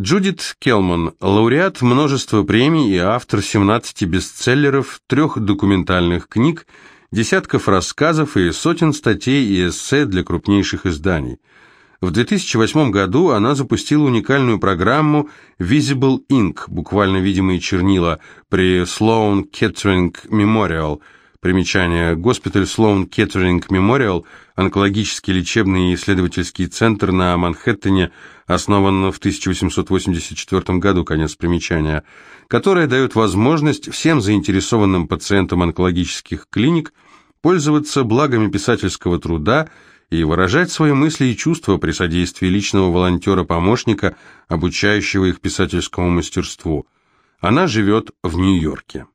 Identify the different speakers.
Speaker 1: Джудит Келман, лауреат множества премий и автор 17 бестселлеров, трех документальных книг, десятков рассказов и сотен статей и эссе для крупнейших изданий. В 2008 году она запустила уникальную программу Visible Ink, буквально видимые чернила, при Sloan Kettering Memorial – Примечание. Госпиталь Слоун Кеттеринг Мемориал, онкологический лечебный и исследовательский центр на Манхэттене, основан в 1884 году, конец примечания, которая дает возможность всем заинтересованным пациентам онкологических клиник пользоваться благами писательского труда и выражать свои мысли и чувства при содействии личного волонтера-помощника, обучающего их писательскому мастерству. Она живет в Нью-Йорке.